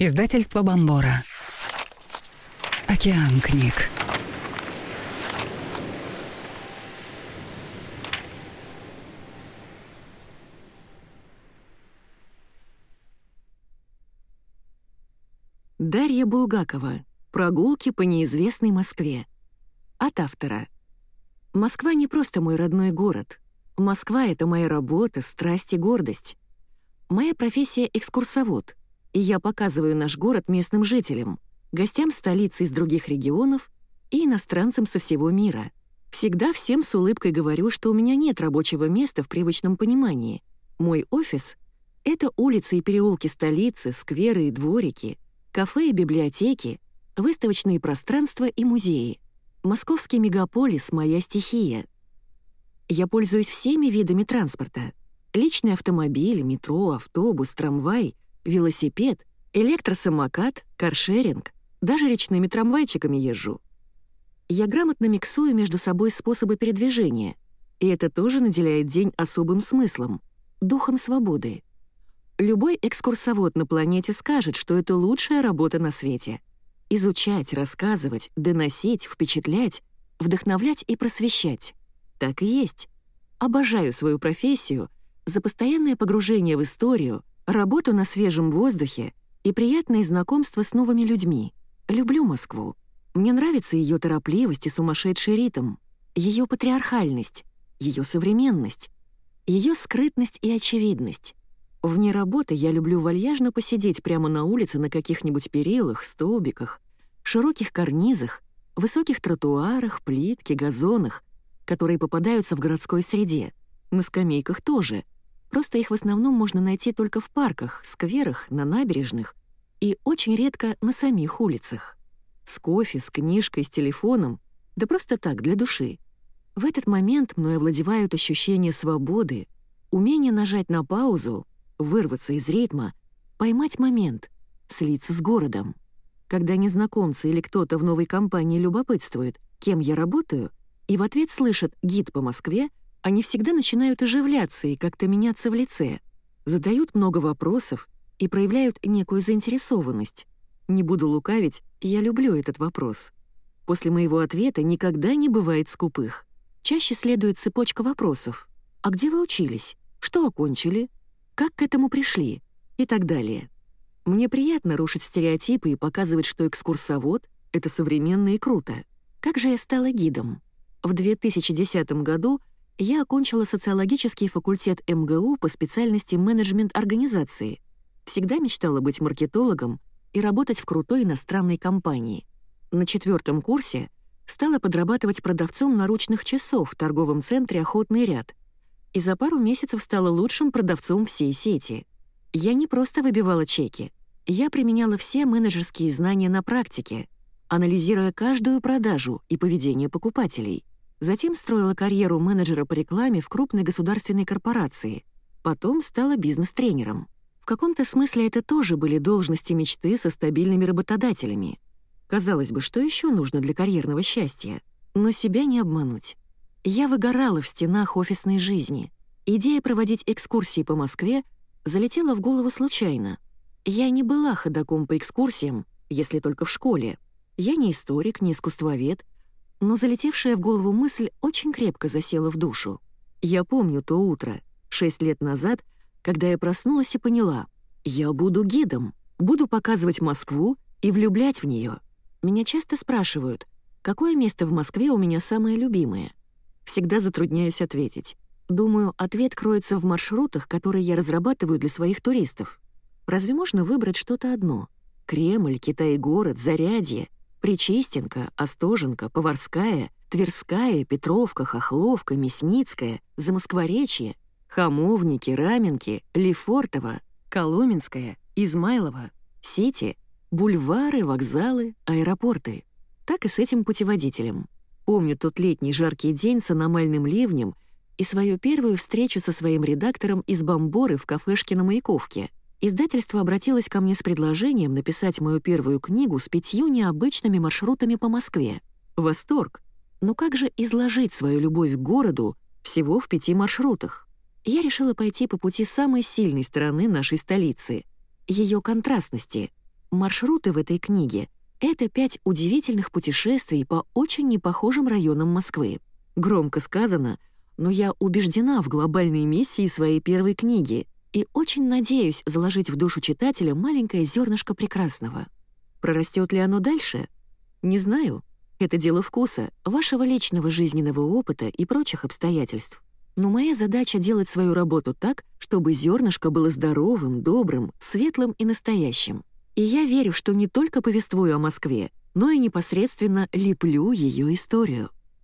Издательство Бомбора. Океан книг. Дарья Булгакова. Прогулки по неизвестной Москве. От автора. Москва не просто мой родной город. Москва — это моя работа, страсть и гордость. Моя профессия — экскурсовод, и я показываю наш город местным жителям, гостям столицы из других регионов и иностранцам со всего мира. Всегда всем с улыбкой говорю, что у меня нет рабочего места в привычном понимании. Мой офис — это улицы и переулки столицы, скверы и дворики, кафе и библиотеки, выставочные пространства и музеи. Московский мегаполис — моя стихия. Я пользуюсь всеми видами транспорта. Личный автомобиль, метро, автобус, трамвай — велосипед, электросамокат, каршеринг, даже речными трамвайчиками езжу. Я грамотно миксую между собой способы передвижения, и это тоже наделяет день особым смыслом, духом свободы. Любой экскурсовод на планете скажет, что это лучшая работа на свете. Изучать, рассказывать, доносить, впечатлять, вдохновлять и просвещать. Так и есть. Обожаю свою профессию за постоянное погружение в историю, работу на свежем воздухе и приятные знакомства с новыми людьми. Люблю Москву. Мне нравится ее торопливость и сумасшедший ритм, ее патриархальность, ее современность, ее скрытность и очевидность. Вне работы я люблю вальяжно посидеть прямо на улице на каких-нибудь перилах, столбиках, широких карнизах, высоких тротуарах, плитке, газонах, которые попадаются в городской среде. На скамейках тоже — Просто их в основном можно найти только в парках, скверах, на набережных и очень редко на самих улицах. С кофе, с книжкой, с телефоном, да просто так, для души. В этот момент мной овладевают ощущения свободы, умение нажать на паузу, вырваться из ритма, поймать момент, слиться с городом. Когда незнакомцы или кто-то в новой компании любопытствует, кем я работаю, и в ответ слышат «гид по Москве», они всегда начинают оживляться и как-то меняться в лице, задают много вопросов и проявляют некую заинтересованность. Не буду лукавить, я люблю этот вопрос. После моего ответа никогда не бывает скупых. Чаще следует цепочка вопросов. «А где вы учились? Что окончили? Как к этому пришли?» и так далее. Мне приятно рушить стереотипы и показывать, что экскурсовод — это современно и круто. Как же я стала гидом? В 2010 году я окончила социологический факультет МГУ по специальности менеджмент организации. Всегда мечтала быть маркетологом и работать в крутой иностранной компании. На четвертом курсе стала подрабатывать продавцом наручных часов в торговом центре «Охотный ряд» и за пару месяцев стала лучшим продавцом всей сети. Я не просто выбивала чеки, я применяла все менеджерские знания на практике, анализируя каждую продажу и поведение покупателей — Затем строила карьеру менеджера по рекламе в крупной государственной корпорации. Потом стала бизнес-тренером. В каком-то смысле это тоже были должности мечты со стабильными работодателями. Казалось бы, что еще нужно для карьерного счастья? Но себя не обмануть. Я выгорала в стенах офисной жизни. Идея проводить экскурсии по Москве залетела в голову случайно. Я не была ходаком по экскурсиям, если только в школе. Я не историк, не искусствовед — но залетевшая в голову мысль очень крепко засела в душу. Я помню то утро, шесть лет назад, когда я проснулась и поняла, я буду гидом, буду показывать Москву и влюблять в нее. Меня часто спрашивают, какое место в Москве у меня самое любимое. Всегда затрудняюсь ответить. Думаю, ответ кроется в маршрутах, которые я разрабатываю для своих туристов. Разве можно выбрать что-то одно? Кремль, Китай-город, Зарядье — Причистенко, Остоженко, Поварская, Тверская, Петровка, Хохловка, Мясницкая, Замоскворечье, Хамовники, Раменки, Лефортово, Коломенская, Измайлова, Сити, бульвары, вокзалы, аэропорты. Так и с этим путеводителем. Помню тот летний жаркий день с аномальным ливнем и свою первую встречу со своим редактором из Бомборы в кафешке на Маяковке — Издательство обратилось ко мне с предложением написать мою первую книгу с пятью необычными маршрутами по Москве. Восторг! Но как же изложить свою любовь к городу всего в пяти маршрутах? Я решила пойти по пути самой сильной стороны нашей столицы — ее контрастности. Маршруты в этой книге — это пять удивительных путешествий по очень непохожим районам Москвы. Громко сказано, но я убеждена в глобальной миссии своей первой книги и очень надеюсь заложить в душу читателя маленькое зернышко прекрасного. Прорастет ли оно дальше? Не знаю. Это дело вкуса, вашего личного жизненного опыта и прочих обстоятельств. Но моя задача — делать свою работу так, чтобы зернышко было здоровым, добрым, светлым и настоящим. И я верю, что не только повествую о Москве, но и непосредственно леплю ее историю.